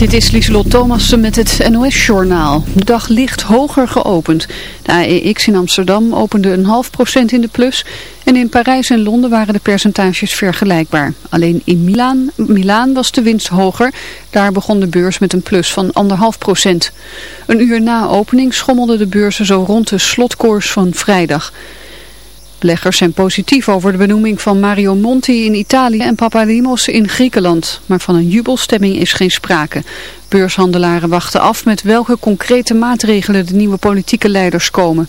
Dit is Lieselot Thomassen met het NOS-journaal. De dag licht hoger geopend. De AEX in Amsterdam opende een half procent in de plus. En in Parijs en Londen waren de percentages vergelijkbaar. Alleen in Milaan, Milaan was de winst hoger. Daar begon de beurs met een plus van anderhalf procent. Een uur na opening schommelden de beurzen zo rond de slotkoers van vrijdag. Beleggers zijn positief over de benoeming van Mario Monti in Italië en Papadimos in Griekenland. Maar van een jubelstemming is geen sprake. Beurshandelaren wachten af met welke concrete maatregelen de nieuwe politieke leiders komen.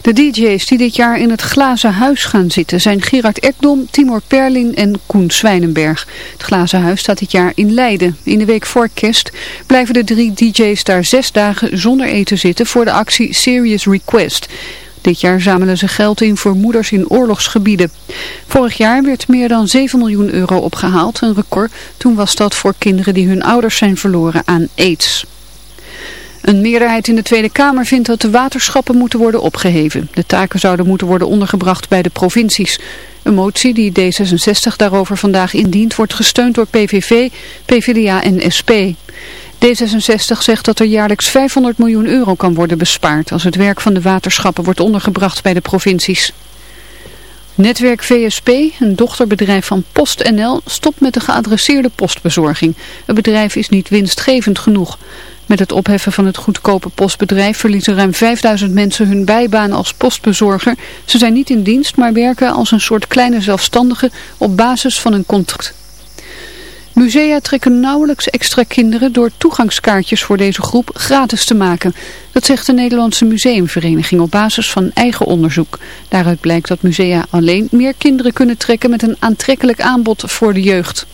De DJ's die dit jaar in het Glazen Huis gaan zitten zijn Gerard Ekdom, Timor Perlin en Koen Zwijnenberg. Het Glazen Huis staat dit jaar in Leiden. In de week voor kerst blijven de drie DJ's daar zes dagen zonder eten zitten voor de actie Serious Request. Dit jaar zamelen ze geld in voor moeders in oorlogsgebieden. Vorig jaar werd meer dan 7 miljoen euro opgehaald, een record. Toen was dat voor kinderen die hun ouders zijn verloren aan aids. Een meerderheid in de Tweede Kamer vindt dat de waterschappen moeten worden opgeheven. De taken zouden moeten worden ondergebracht bij de provincies. Een motie die D66 daarover vandaag indient wordt gesteund door PVV, PvdA en SP. D66 zegt dat er jaarlijks 500 miljoen euro kan worden bespaard als het werk van de waterschappen wordt ondergebracht bij de provincies. Netwerk VSP, een dochterbedrijf van PostNL, stopt met de geadresseerde postbezorging. Het bedrijf is niet winstgevend genoeg. Met het opheffen van het goedkope postbedrijf verliezen ruim 5000 mensen hun bijbaan als postbezorger. Ze zijn niet in dienst, maar werken als een soort kleine zelfstandige op basis van een contract. Musea trekken nauwelijks extra kinderen door toegangskaartjes voor deze groep gratis te maken. Dat zegt de Nederlandse Museumvereniging op basis van eigen onderzoek. Daaruit blijkt dat musea alleen meer kinderen kunnen trekken met een aantrekkelijk aanbod voor de jeugd.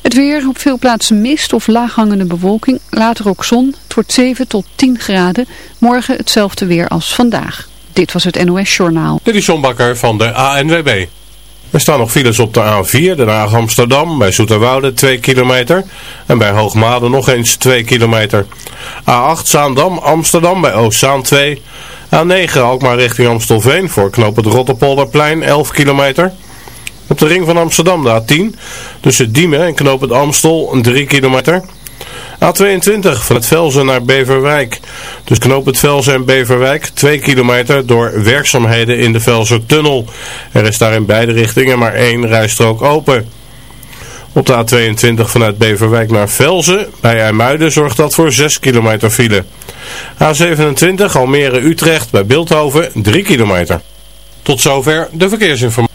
Het weer, op veel plaatsen mist of laaghangende bewolking, later ook zon. Het wordt 7 tot 10 graden. Morgen hetzelfde weer als vandaag. Dit was het NOS Journaal. Dit is Bakker van de ANWB. Er staan nog files op de A4, Den Haag Amsterdam, bij Zoeterwoude 2 kilometer. En bij Hoogmade nog eens 2 kilometer. A8 Zaandam Amsterdam bij Oostzaan 2. A9 Alkmaar richting Amstelveen voor knoop het Rotterpolderplein 11 kilometer. Op de ring van Amsterdam de A10 tussen Diemen en knoop het Amstel 3 kilometer. A22 van het Velzen naar Beverwijk. Dus knoop het Velzen en Beverwijk 2 kilometer door werkzaamheden in de Velzertunnel. Er is daar in beide richtingen maar één rijstrook open. Op de A22 vanuit Beverwijk naar Velzen bij IJmuiden zorgt dat voor 6 kilometer file. A27 Almere-Utrecht bij Beeldhoven 3 kilometer. Tot zover de verkeersinformatie.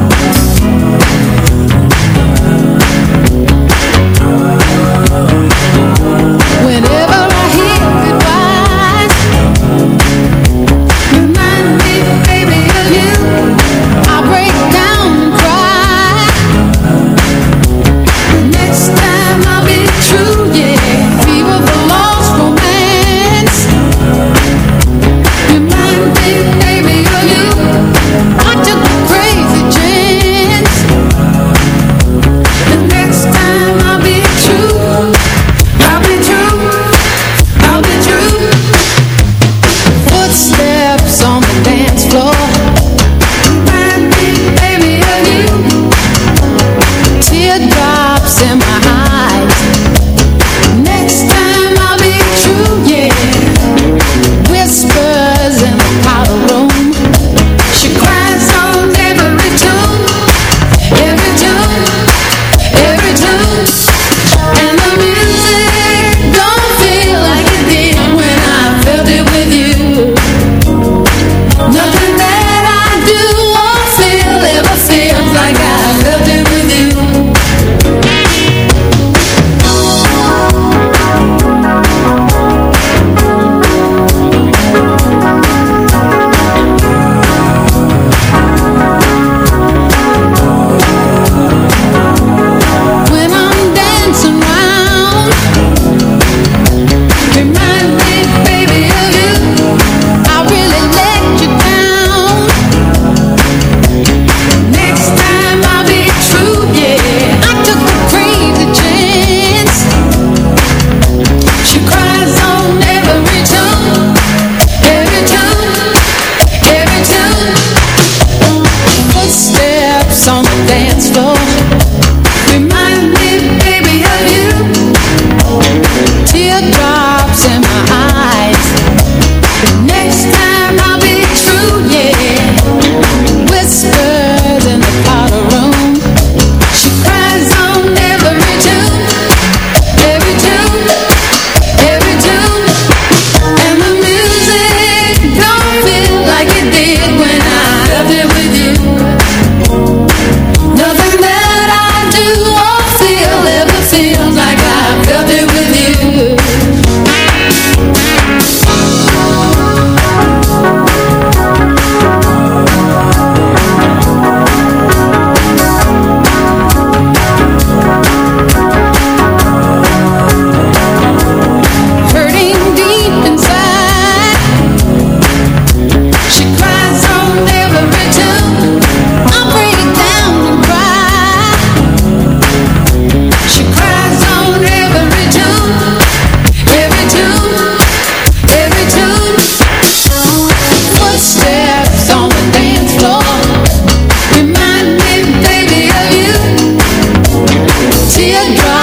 teardrop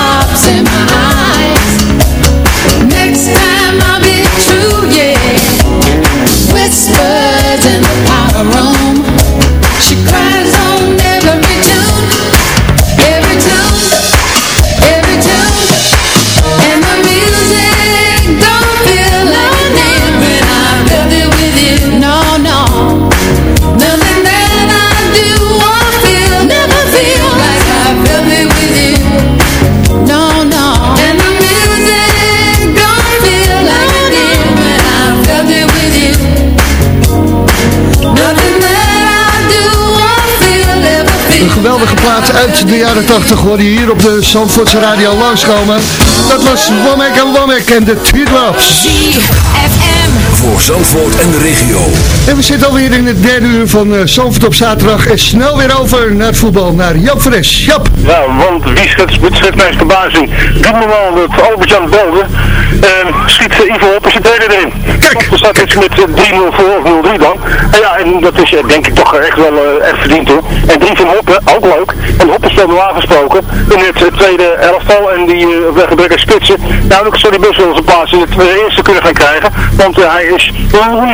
uit de jaren 80 hoor je hier op de Zandvoortse radio langskomen. Dat was Womack en Womack en de Teardrops. ZFM. Voor Zandvoort en de regio. En we zitten alweer in het derde uur van uh, Zandvoort op zaterdag. En snel weer over naar het voetbal, naar Jap Fres. Jap. Ja, want wie schet, schet mijn verbazing? Doe normaal dat Albert-Jan belde. En schiet uh, Ivo op en zijn derde erin. Kijk! Er staat iets met uh, 3-0 voor of 0-3 dan. En ja, en dat is uh, denk ik toch echt wel uh, echt verdiend hoor. En drie van Hoppen, ook leuk. En Hoppen speelde normaal gesproken in het uh, tweede elftal. En die uh, weggebrekkige spitsen. Nou, dan zou hij best wel zijn plaats in het uh, eerste kunnen gaan krijgen. Want uh, hij is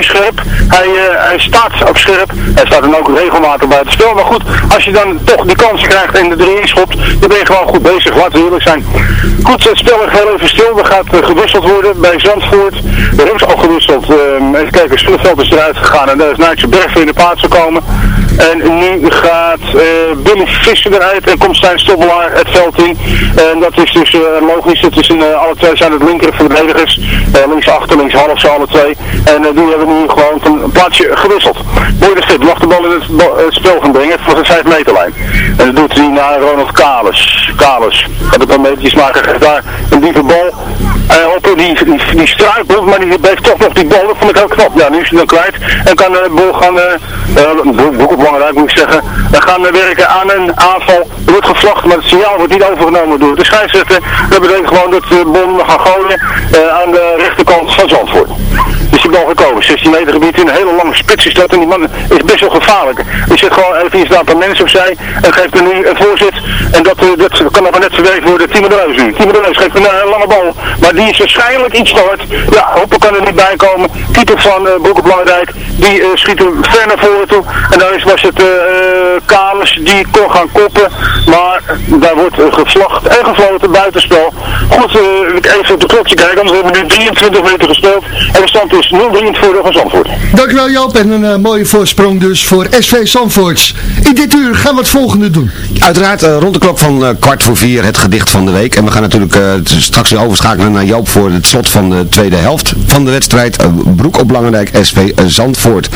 scherp. Hij, uh, hij staat ook scherp. Hij staat dan ook regelmatig bij het spel. Maar goed, als je dan toch die kans krijgt en de erin schopt, dan ben je gewoon goed bezig. Laten we eerlijk zijn. Goed, het spel heel even stil. Er gaat uh, gewisseld worden bij Zandvoort. Er ze al gewisseld. Uh, even kijken, Schulleveld is eruit gegaan en daar is Nijtse Berg in de plaats gekomen. En nu gaat uh, Billy Visser eruit en komt Stijn Stobbelaar het veld in. En dat is dus uh, logisch. Het is een, uh, alle twee zijn het linker verdedigers. links achter, links half, zo alle twee. En die hebben nu gewoon een plaatsje gewisseld. Fit, mag de bal in het, het spel gaan brengen voor de 5 meterlijn. En dat doet hij naar Ronald Kalis. Kalis. Gaat een paar metertjes maken, daar een diepe bal. op, die, die, die maar die blijft toch nog die bal. Dat vond ik heel knap. Ja, nu is hij dan kwijt. En kan de bal gaan, uh, ook belangrijk moet ik zeggen, we gaan werken aan een aanval. Er wordt gevlacht, maar het signaal wordt niet overgenomen door de scheidsrechter. Dat betekent gewoon dat de bom gaan gooien uh, aan de rechterkant van Zandvoort. Dus die bal gekomen, 16 meter gebied in, een hele lange spits is dat en die man is best wel gevaarlijk. Die zit gewoon even iets aan een mens opzij en geeft er nu een voorzet. En dat, uh, dat kan nog net verweven worden, Timo de Reus nu. Timo de Reus geeft een uh, lange bal, maar die is waarschijnlijk iets te hard. Ja, Hoppen kan er niet bij komen. Keeper van uh, op Belangrijk, die uh, schiet hem ver naar voren toe. En is, was het uh, Kalis die kon gaan koppen, maar daar wordt gevlacht en gefloten buitenspel. Goed, even op de klokje kijken, anders hebben we nu 23 minuten gespeeld. En de stand is 0-3 in het voordeel van Zandvoort. Dankjewel Joop en een uh, mooie voorsprong dus voor SV Zandvoorts. In dit uur gaan we het volgende doen. Uiteraard uh, rond de klok van uh, kwart voor vier het gedicht van de week. En we gaan natuurlijk straks weer overschakelen naar Joop voor het slot van de tweede helft van de wedstrijd. Broek op Langendijk SV Zandvoort.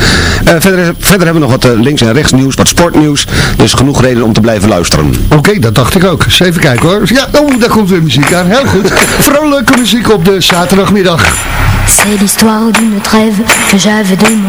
verder, verder hebben we nog wat links en rechts nieuws, wat sportnieuws. Dus genoeg reden om te blijven luisteren. Oké, okay, dat dacht ik ook. Eens even kijken hoor. Ja, oh, daar komt weer muziek aan. Heel goed. Vrolijke muziek op de zaterdagmiddag. C'est l'histoire d'une trêve que j'avais demandé,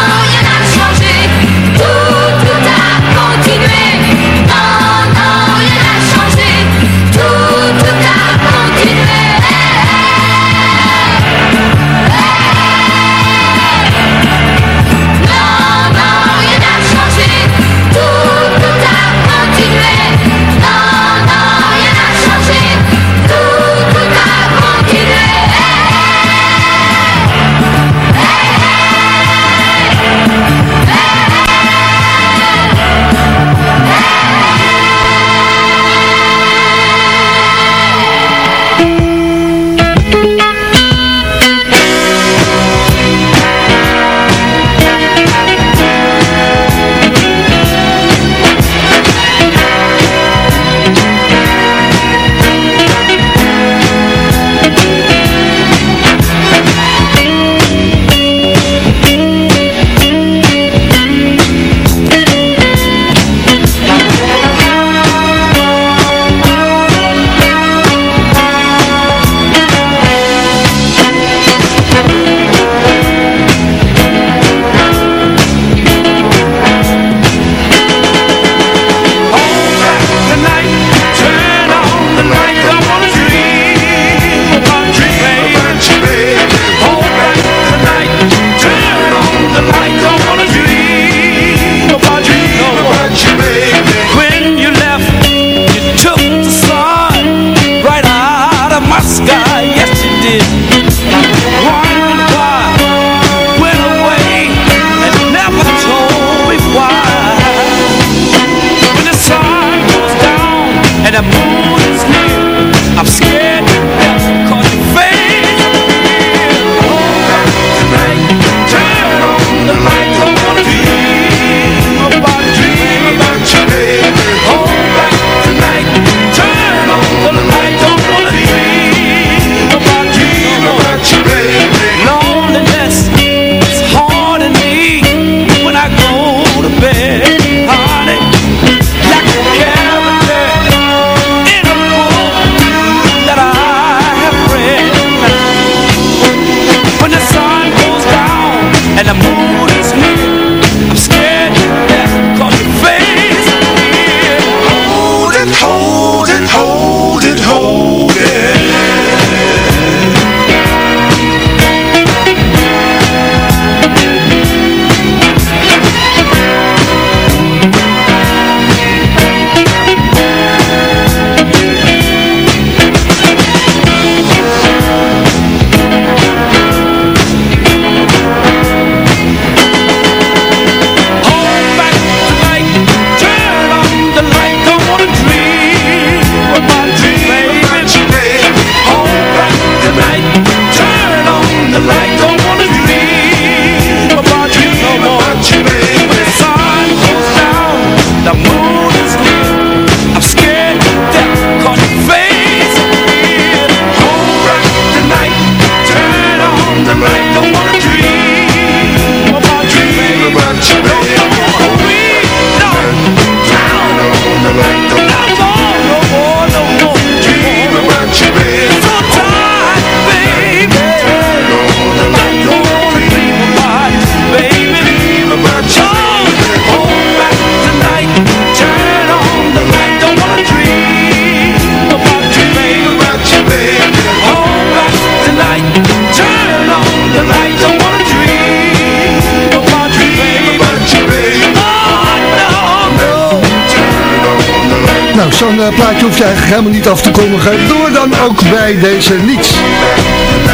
zo'n eh, plaatje hoef je eigenlijk helemaal niet af te kondigen. Door dan ook bij deze niet.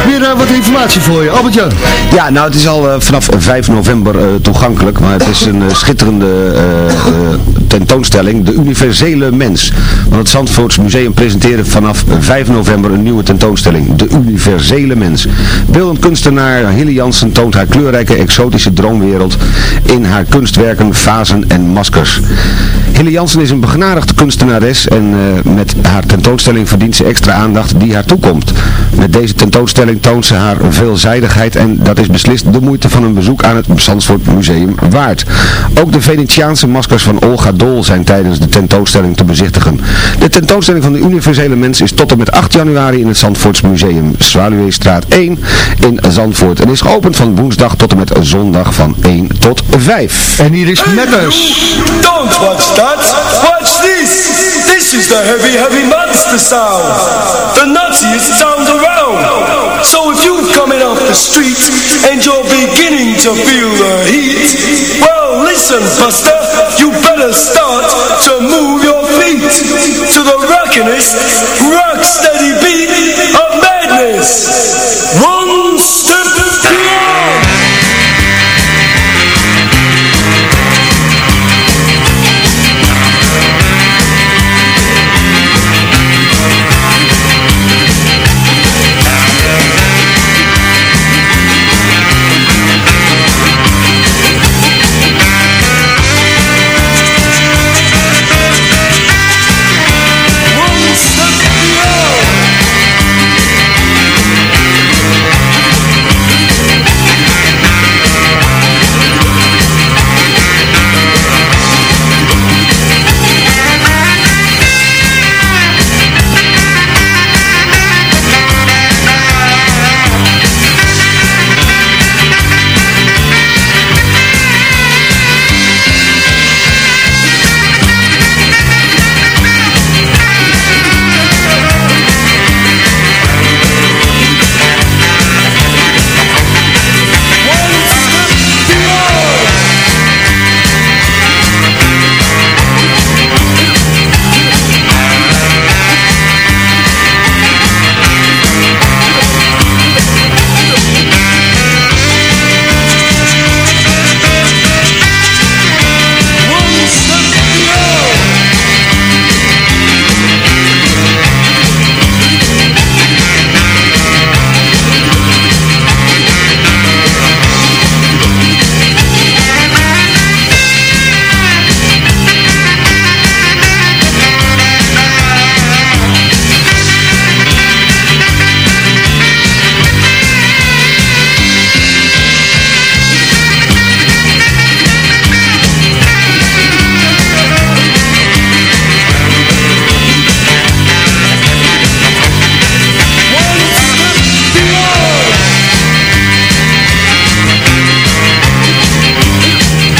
Weer eh, wat informatie voor je. Albert-Jan. Ja, nou het is al eh, vanaf 5 november toegankelijk, maar het is een schitterende tentoonstelling, De Universele Mens. Want het Zandvoorts Museum presenteert vanaf 5 november een nieuwe tentoonstelling, De Universele Mens. Beeldend kunstenaar Hilly Jansen toont haar kleurrijke exotische droomwereld in haar kunstwerken, vazen en maskers. Hilly Jansen is een begenadigde kunstenares en eh, met haar tentoonstelling verdient ze extra aandacht die haar toekomt. Met deze tentoonstelling toont ze haar veelzijdigheid en dat is beslist de moeite van een bezoek aan het Zandvoort Museum waard. Ook de Venetiaanse maskers van Olga Dol zijn tijdens de tentoonstelling te bezichtigen. De tentoonstelling van de universele mens is tot en met 8 januari in het Zandvoorts Museum, Zwaluweestraat 1 in Zandvoort. En is geopend van woensdag tot en met zondag van 1 tot 5. En hier is Metters. Don't watch that. Watch this. This is the heavy, heavy monster sound. The nuttiest sound around. So if you're coming off the street and you're beginning to feel the heat, well, listen, Buster, you better start to move your feet to the rockinest, rock steady beat of madness.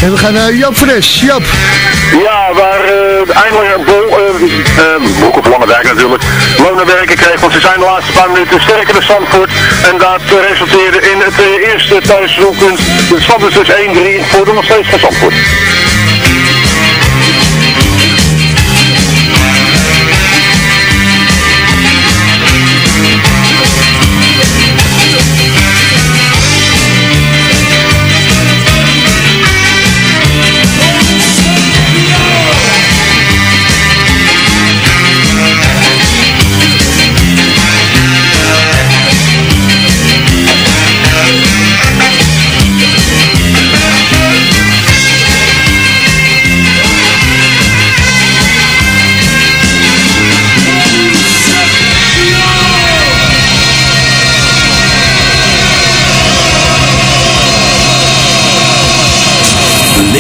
En we gaan naar Joop Fres. Joop. Ja, waar eh eindelijk bol, eh eh, Broek op Langendijk natuurlijk, loon werken kreeg, want ze zijn de laatste paar minuten sterker dan Zandvoort. En dat resulteerde in het eerste thuisdoelpunt. De stand is dus 1-3 voor de nog steeds van Zandvoort.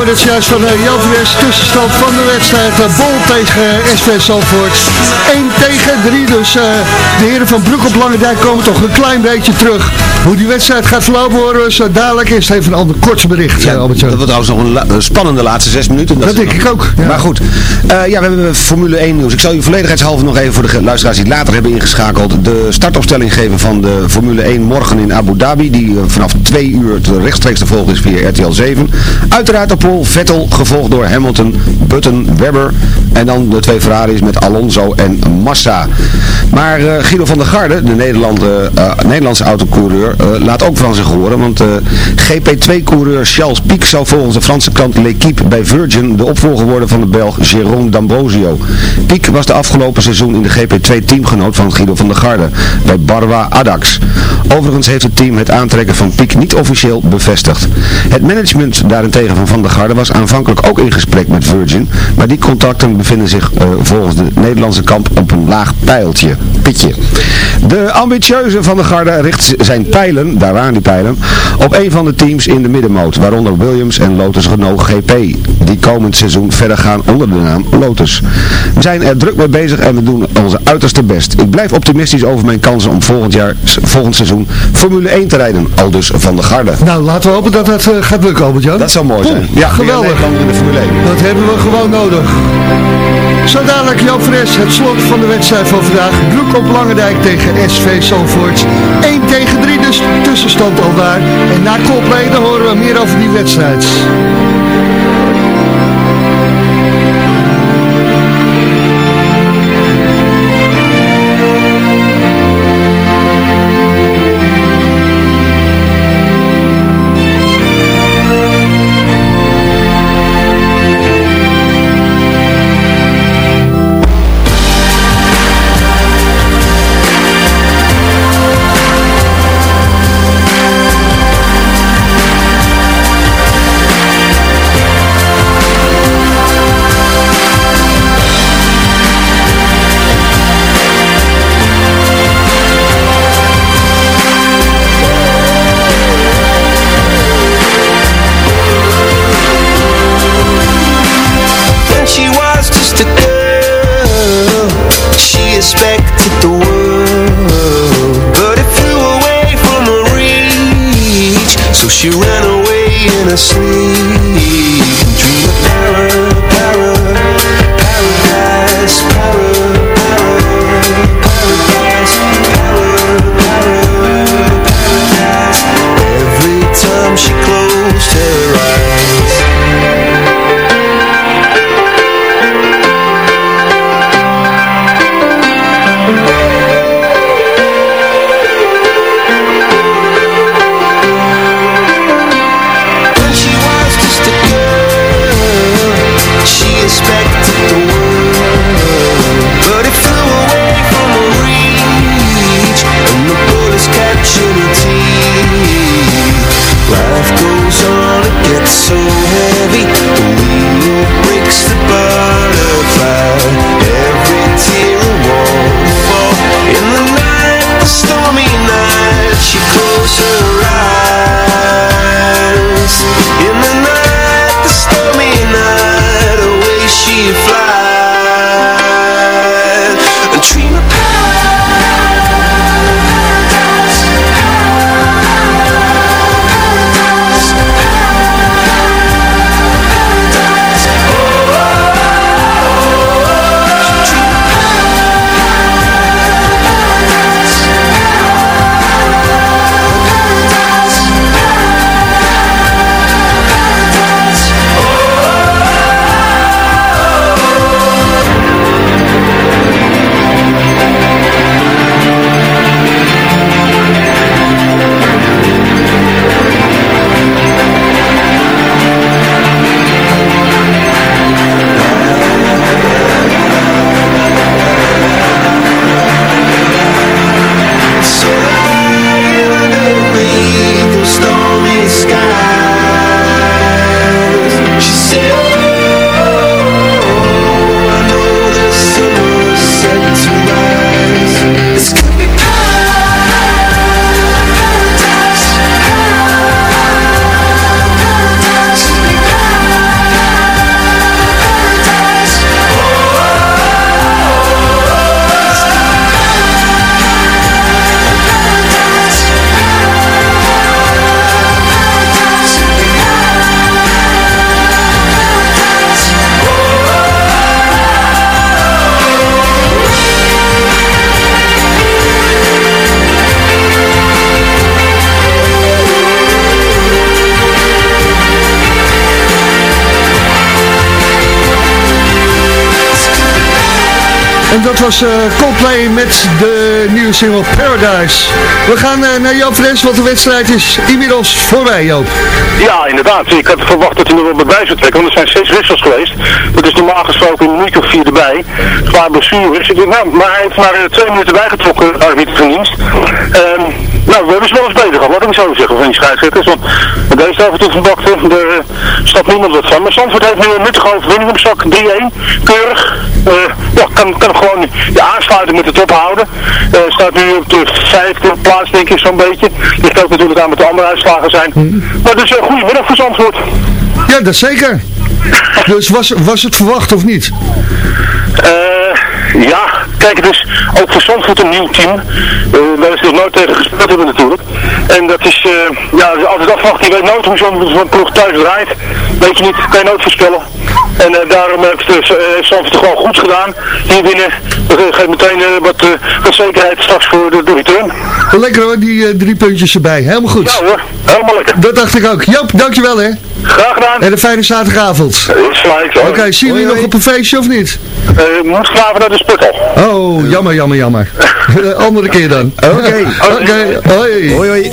Hoorden het juist van uh, tussenstand van de wedstrijd. Uh, Bol tegen uh, SV Zandvoort. 1 tegen 3, dus uh, de heren van Broek op Langendijk komen toch een klein beetje terug. Hoe die wedstrijd gaat verlopen horen we zo dadelijk. Eerst even een ander kort bericht, Ja, uh, Albert dat wordt trouwens nog een, la- spannende laatste zes minuten. Dat denk nog- ik ook. Ja. Maar goed, eh, ja, we hebben Formule 1 nieuws. Ik zal u volledigheidshalve nog even voor de luisteraars die later hebben ingeschakeld de startopstelling geven van de Formule 1 morgen in Abu Dhabi. Die eh, vanaf twee uur te- rechtstreeks te volgen is via RTL 7. Uiteraard op Paul Vettel, gevolgd door Hamilton, Button, Webber. En dan de twee Ferraris met Alonso en Massa. Maar eh, Guido van der Garde, de Nederlande, eh, Nederlandse autocoureur, eh, laat ook van zich horen. Want eh, GP2-coureur Charles Pic zou volgens de Franse krant L'Equipe bij Virgin de opvolger worden van de Belg Jérôme D'Ambrosio. Pic was de afgelopen seizoen in de GP2 teamgenoot van Guido van der Garde bij Barwa Adax. Overigens heeft het team het aantrekken van Pic niet officieel bevestigd. Het management daarentegen van Van der Garde was aanvankelijk ook in gesprek met Virgin, maar die contacten bevinden zich eh, volgens de Nederlandse kamp op een laag pijltje. Pitje. De ambitieuze Van der Garde richt zijn pijlen, daar waren die pijlen, op een van de teams in de middenmoot, waaronder Williams en Lotus Renault GP, die komend seizoen verder gaan onder de naam Lotus. We zijn er druk mee bezig en we doen onze uiterste best. Ik blijf optimistisch over mijn kansen om volgend jaar, volgend seizoen Formule 1 te rijden, aldus Van der Garde. Nou, laten we hopen dat dat eh, gaat lukken, Albert-Jan. Dat zou mooi zijn. Oeh, Ja, geweldig. in de Formule 1. Dat hebben we gewoon nodig. Zo dadelijk Jan het slot van de wedstrijd van vandaag. Broek op Langendijk tegen SV Zandvoort. 1 tegen 3, dus tussenstand al daar. En na Coldplay horen we meer over die wedstrijd. Dat was eh, Coldplay met de nieuwe single Paradise. We gaan eh, naar Joop Fres, want de wedstrijd is inmiddels voorbij, Joop. Ja, inderdaad. Ik had verwacht dat hij nog wel bij zou trekken, want er zijn zes wissels geweest. Dat is normaal gesproken minuut of vier erbij. Qua blessures. Ik denk, nou, maar hij heeft maar eh, twee minuten bijgetrokken, arbiter van dienst. Ehm, nou, we hebben ze wel eens beter gehad, laat ik zeggen, van die scheidsrechters. Want deze af en toe Bakte, daar staat niemand wat van. Maar Zandvoort heeft nu een nuttige overwinning op zak, 3-1. Keurig. Eh, ja, kan, kan gewoon de aansluiting met ophouden. Eh staat nu op de vijfde plaats, denk ik, zo'n beetje. Ligt ook natuurlijk aan wat de andere uitslagen zijn. Maar dus een goede middag voor. Ja, dat zeker. Dus was, was het verwacht of niet? Eh, ja, kijk, het is ook voor Zandvoort een nieuw team. Uh, daar is nog nooit tegen gespeeld hebben natuurlijk. En dat is, eh, ja, altijd afwachten. Je weet nooit hoe zo'n ploeg thuis draait. Weet je niet, kan je nooit voorspellen. En eh, daarom heeft uh, Zandvoort het gewoon goed gedaan. Hier winnen, dat geeft meteen wat, wat zekerheid straks voor de, de return. Lekker hoor, die drie puntjes erbij. Helemaal goed. Ja hoor, helemaal lekker. Dat dacht ik ook. Joop, dankjewel hè. Graag gedaan. En een fijne zaterdagavond. Oké, zien we je nog op een feestje of niet? Eh, moet graven naar de sputtel. Oh, jammer, jammer, jammer. Andere keer dan. Oké, oké, hoi. Hoi, hoi.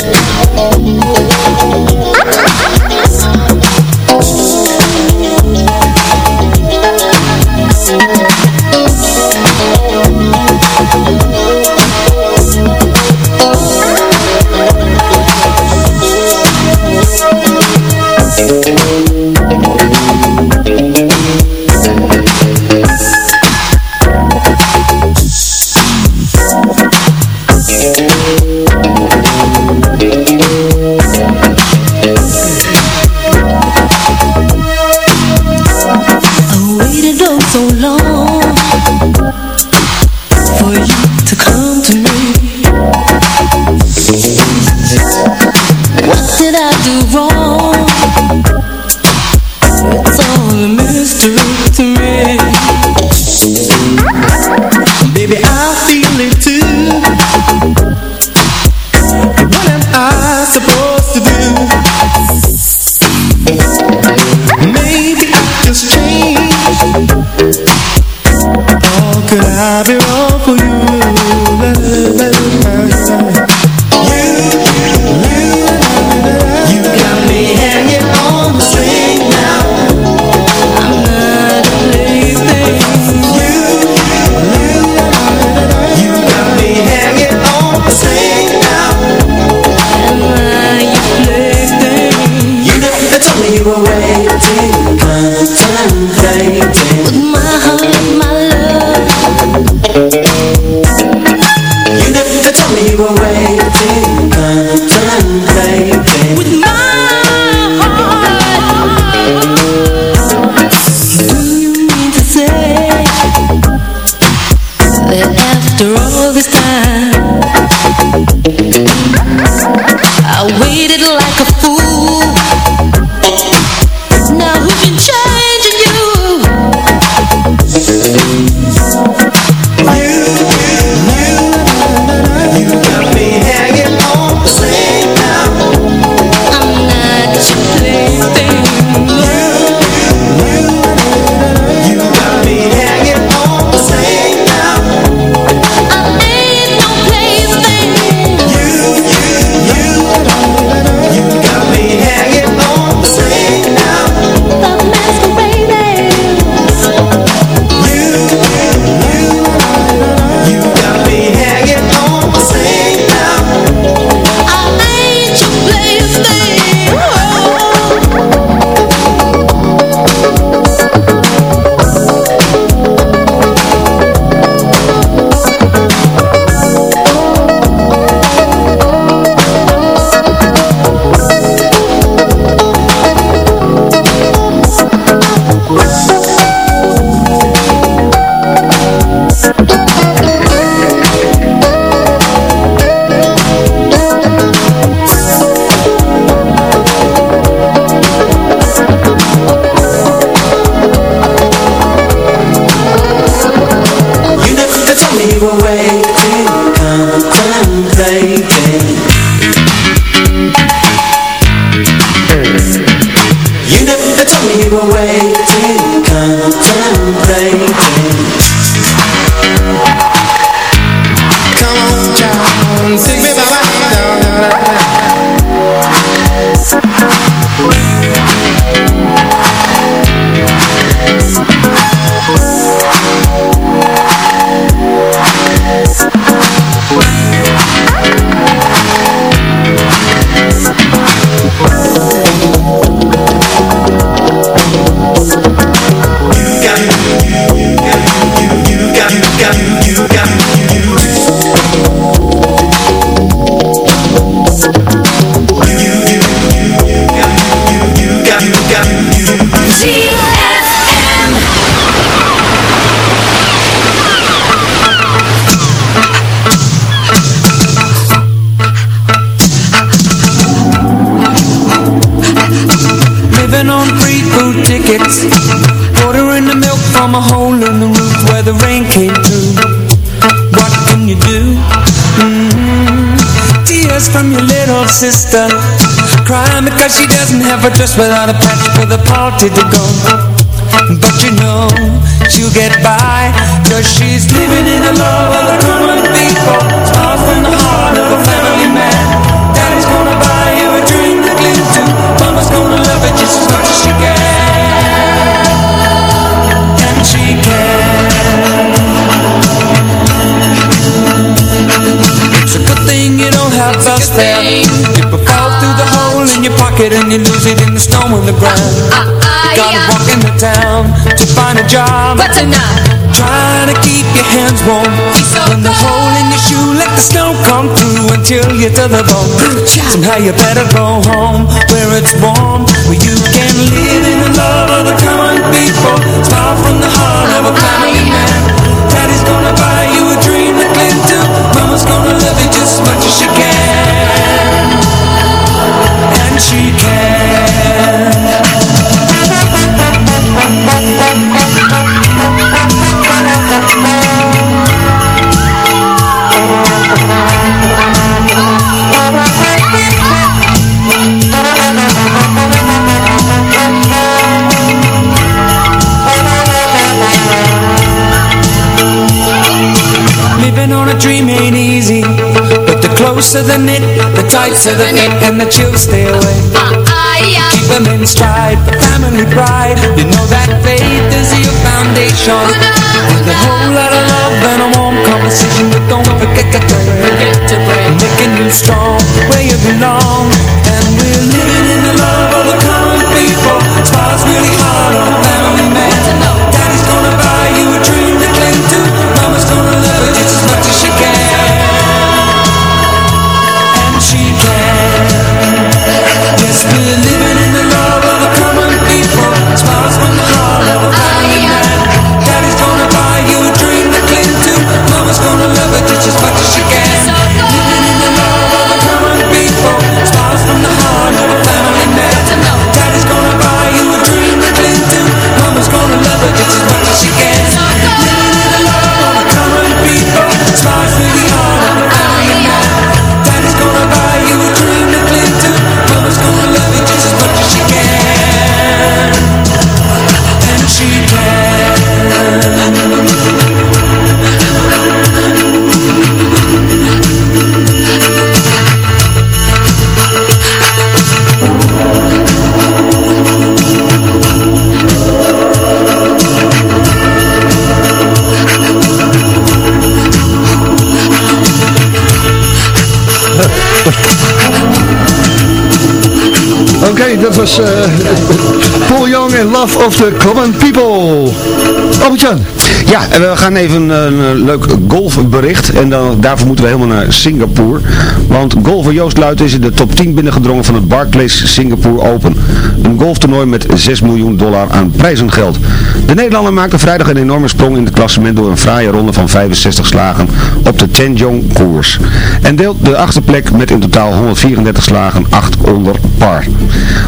Have a dress without a patch for the party to go. But you know she'll get by Cause she's living in the love of the common people. Smiles from the heart of a family man. Daddy's gonna buy you a dream to cling to. Mama's gonna love it just as much as she can. And she can. It's a good thing you don't have us there People fall through the hole in your pocket And you lose in the snow on the ground. You gotta walk into town to find a job. But tonight. Trying to keep your hands warm. When the hole in your shoe let the snow come through Until you're to the bone. Somehow you better go home Where it's warm Where you can live in the love of the common people. Smile from the heart of a family man. Daddy's gonna buy you a dream to cling to. Mama's gonna love you just as much as she can. And she can The closer the knit, the tighter the fit And the chills stay away. Keep them in stride, the family pride. You know that faith is your foundation. With a whole lot of love and a warm conversation But don't forget to pray Making you strong where you belong Oké, dat was eh, Paul Young en Love of the Common People. Albert-Jan. Ja, en we gaan even een, leuk golfbericht. En dan, daarvoor moeten we helemaal naar Singapore. Want golfer Joost Luiten is in de top 10 binnengedrongen van het Barclays Singapore Open. Een golftoernooi met 6 miljoen dollar aan prijzengeld. De Nederlander maakte vrijdag een enorme sprong in het klassement door een fraaie ronde van 65 slagen op de Tenjong koers. En deelt de achterplek met in totaal 134 slagen 8 onder par.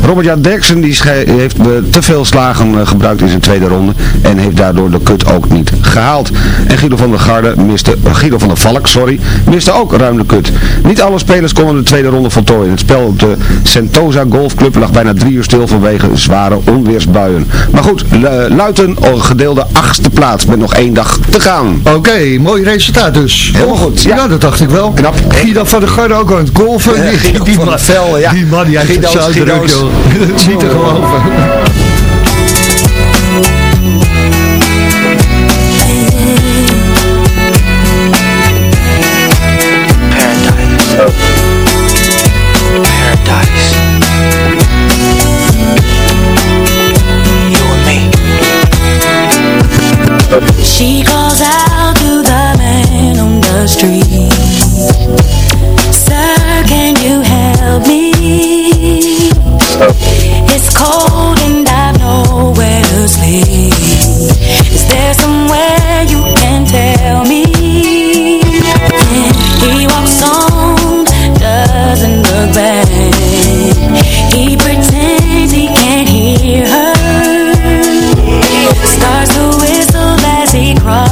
Robert-Jan Derksen die heeft eh, te veel slagen eh, gebruikt in zijn tweede ronde en heeft daardoor de kut ook niet gehaald. En Guido van der Garde miste, eh, Guido van der Valk, sorry, miste ook ruim de kut. Niet alle spelers konden de tweede ronde voltooien. Het spel op de Sentosa Golfclub lag bijna drie uur stil vanwege zware onweersbuien. Maar goed, Lu- Luiten gedeelde achtste plaats met nog één dag te gaan. Oké, mooi resultaat dus. Helemaal goed, ja. dat dacht ik wel. Knap. Guido van der Garde ook aan het golfen. Ja, Die- Guido die van man- ja. Die man die het Guido's. joh. Het ziet er gewoon van.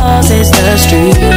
crosses the street.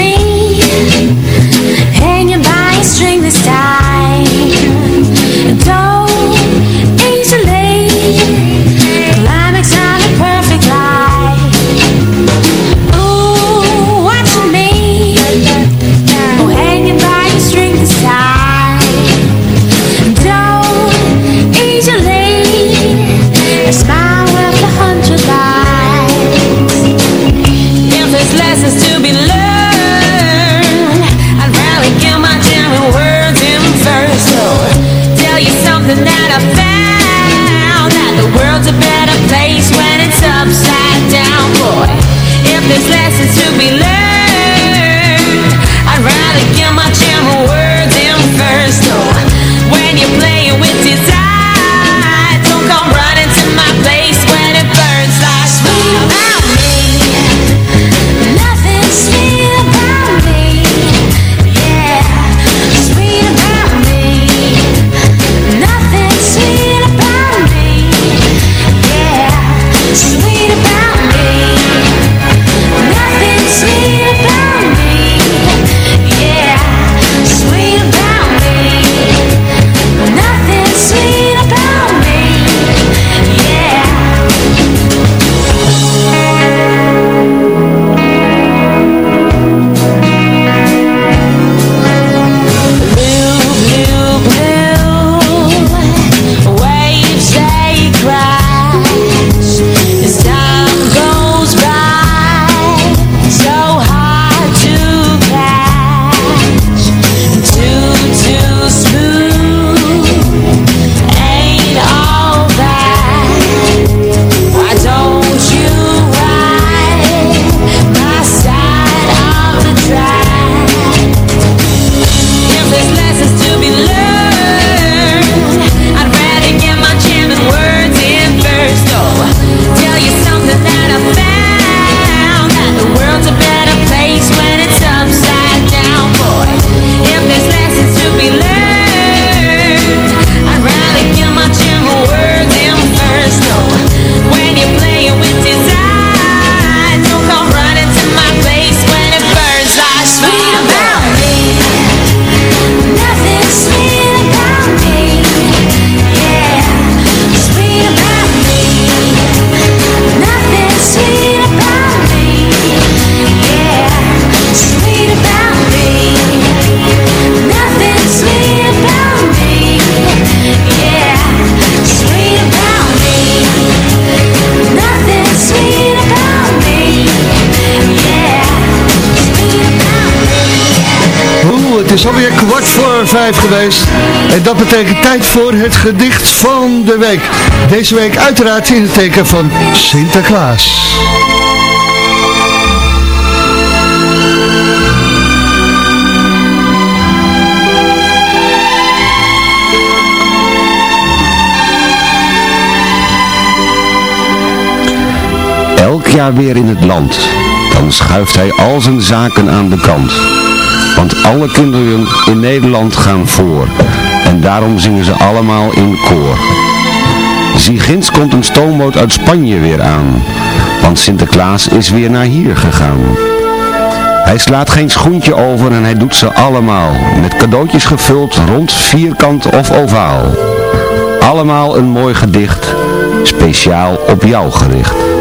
Geweest. En dat betekent tijd voor het gedicht van de week. Deze week uiteraard in het teken van Sinterklaas. Elk jaar weer in het land, dan schuift hij al zijn zaken aan de kant. Want alle kinderen in Nederland gaan voor, en daarom zingen ze allemaal in koor. Zie ginds komt een stoomboot uit Spanje weer aan, want Sinterklaas is weer naar hier gegaan. Hij slaat geen schoentje over en hij doet ze allemaal, met cadeautjes gevuld, rond, vierkant of ovaal. Allemaal een mooi gedicht, speciaal op jou gericht.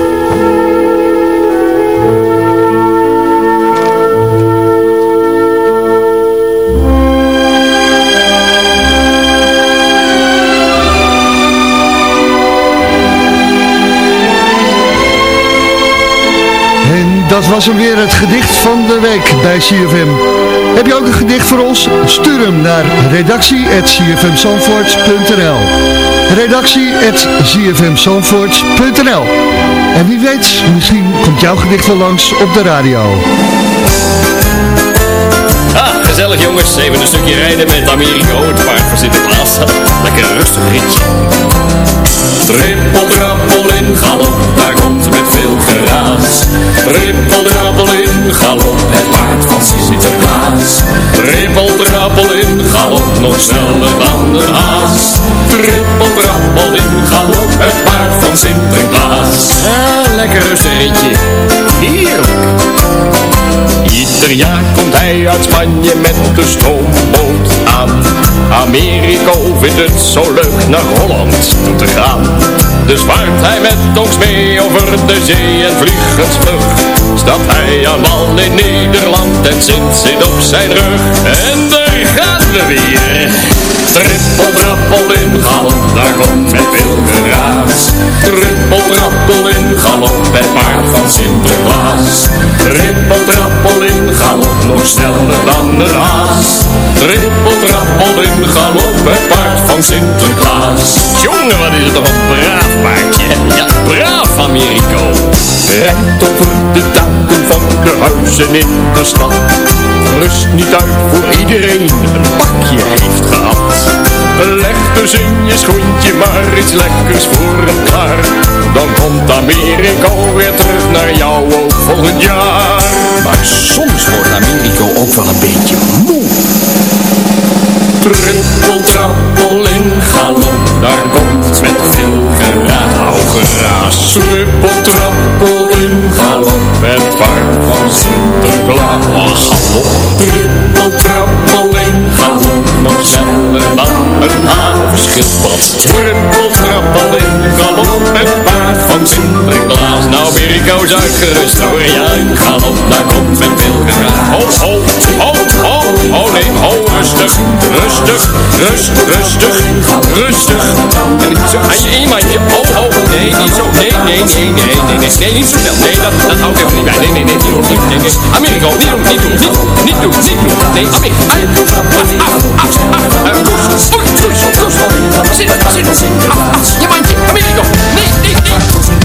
Dat was hem weer het gedicht van de week bij CFM. Heb je ook een gedicht voor ons? Stuur hem naar redactie.cfmzandvoort.nl redactie.cfmzandvoort.nl En wie weet, misschien komt jouw gedicht wel langs op de radio. Ah, gezellig jongens. Even een stukje rijden met Americo, het paard voor Sinterklaas. Lekker een rustig ritje. Trippel, trappel in galop, daar komt met veel geraas. Trippel, trappel in galop, het paard van Sinterklaas. Trippel, trappel in galop, nog sneller dan de haas. Trippel, in galop, het paard van Sinterklaas. Ah, lekker rustig. Heerlijk. Ieder jaar uit Spanje met de stoomboot aan. Americo vindt het zo leuk naar Holland te gaan. Dus vaart hij met ons mee over de zee en vliegensvlug. Stapt hij aan wal in Nederland en zit zit op zijn rug. En daar gaan we weer. Trippel, trappel in galop, daar komt met veel geraas. Trippel, trappel in galop, het paard van Sinterklaas. Trippel, trappel in galop, nog sneller dan de haas. Trippel, trappel in galop, het paard van Sinterklaas. Jongen, wat is het toch een braaf paardje. Ja, braaf Americo. Rijdt over de daken van de huizen in de stad. Rust niet uit voor iedereen, een pakje heeft gehad. Leg dus in je schoentje maar iets lekkers voor hem klaar. Dan komt Americo weer terug naar jou ook volgend jaar. Maar soms wordt Americo ook wel een beetje moe. Trippel, trappel in galop, daar komt met veel geraas. Geraas. Trippel, trappel in galop, het paard van Sinterklaas. Galop. Trippel, trappel sneller dan een havenschildpad. Trippel, trappel in galop, het paard van Sinterklaas. Nou, Americo is uitgerust hoor, ja, galop, daar komt met veel geraas. Ho, ho, ho, ho, ho, nee, ho, rustig, rustig, rustig, rustig, rustig. En zo, aan je eenmandje, ho, ho, nee, niet zo, nee, nee, nee, nee, nee, nee, nee, niet zo snel, nee, dat, dat houdt even niet bij, nee, nee, nee, niet niet, nee, nee, Americo, niet doen, niet doen, niet, niet doen, niet doen, nee, Americo, nee, nee, nee.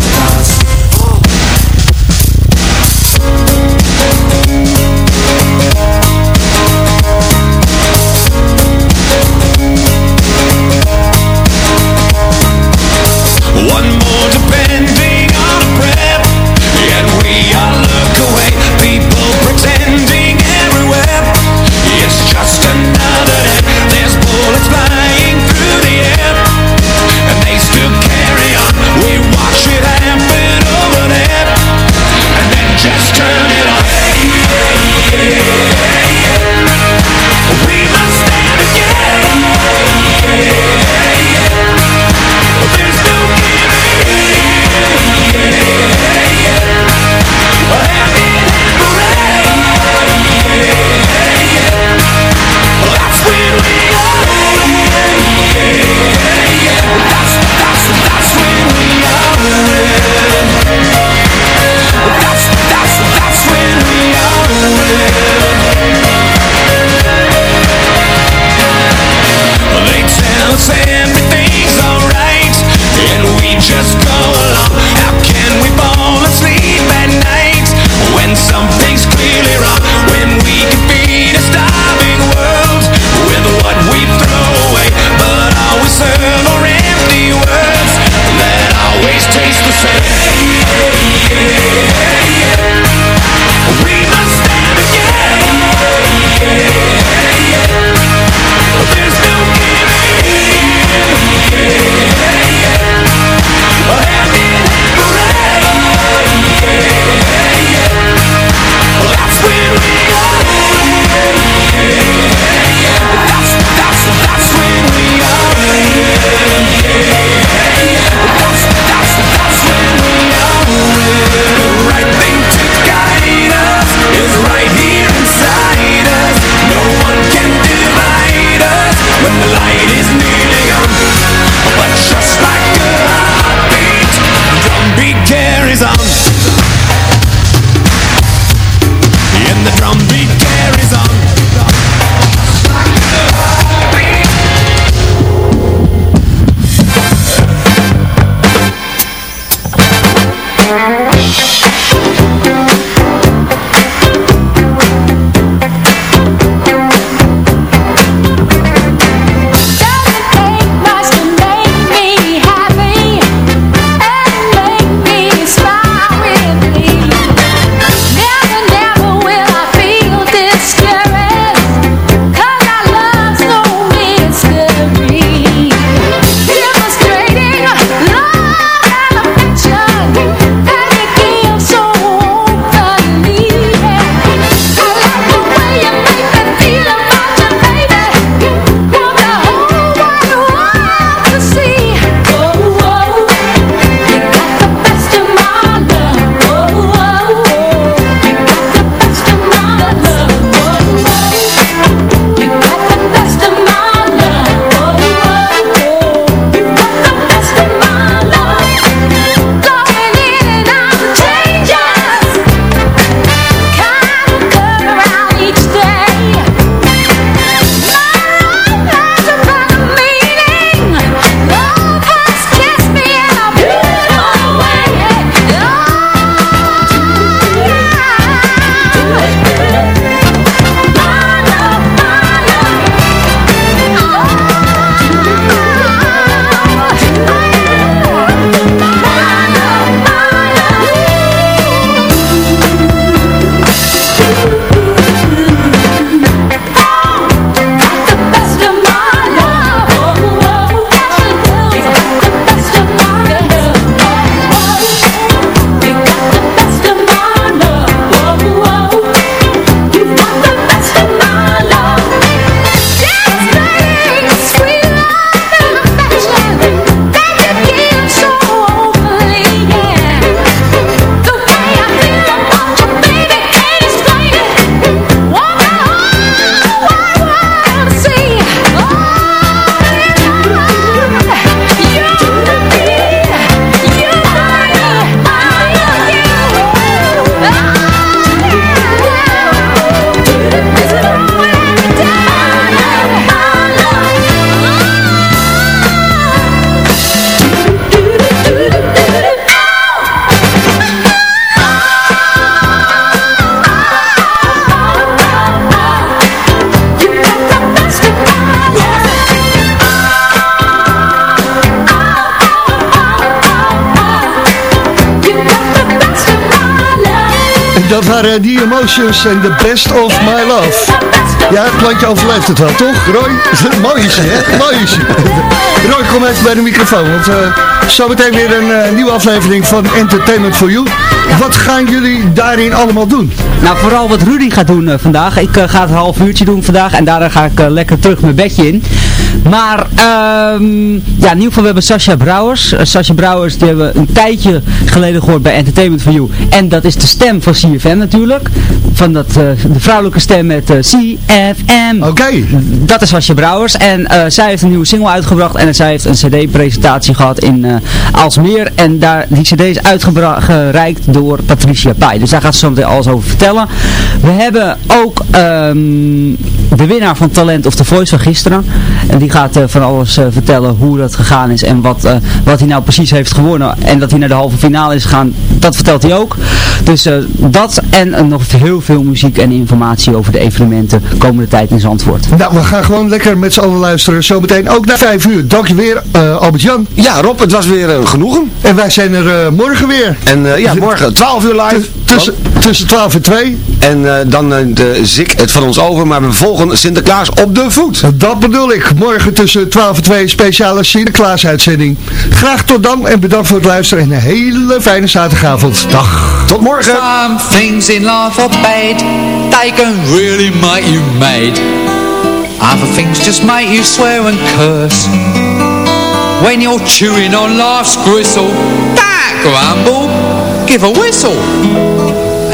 Waren The Emotions en The Best of My Love. Ja, het plantje overleeft het wel, toch? Roy? Mooi is hè? Mooi Roy, kom even bij de microfoon, want uh, zometeen weer een uh, nieuwe aflevering van Entertainment for You. Wat gaan jullie daarin allemaal doen? Nou, vooral wat Rudy gaat doen uh, vandaag. Ik ga het een half uurtje doen vandaag en daarna ga ik lekker terug mijn bedje in. Maar, um, ja, in ieder geval we hebben Sascha Brouwers. Sascha Brouwers, die hebben we een tijdje geleden gehoord bij Entertainment for You. En dat is de stem van CFM natuurlijk. Van dat, de vrouwelijke stem met CFM. Oké. Okay. Dat is Sascha Brouwers. En zij heeft een nieuwe single uitgebracht en zij heeft een cd-presentatie gehad in Alsmeer. En daar, die cd is uitgereikt door Patricia Pai. Dus daar gaat ze zo meteen alles over vertellen. We hebben ook um, de winnaar van Talent of The Voice van gisteren. En die gaat uh, van alles uh, vertellen hoe dat gegaan is en wat, wat hij nou precies heeft gewonnen. En dat hij naar de halve finale is gegaan, dat vertelt hij ook. Dus dat en nog heel veel muziek en informatie over de evenementen komende tijd in Zandvoort. Nou, we gaan gewoon lekker met z'n allen luisteren. Zometeen ook naar 5 uur. Dank je weer, uh, Albert-Jan. Ja, Rob, het was weer uh, genoegen. En wij zijn er uh, morgen weer. En ja, morgen 12 uur live. Tussen, tussen 12 en 2. En dan de zik het van ons over, maar we volgen Sinterklaas op de voet. Dat bedoel ik. Morgen tussen 12 en 2 speciale Sinterklaas uitzending. Graag tot dan en bedankt voor het luisteren en een hele fijne zaterdagavond. Dag. Tot morgen. Some things in life are bad. They can really make you mad. Other things just make you swear and curse When you're chewing on life's gristle That grumble, give a whistle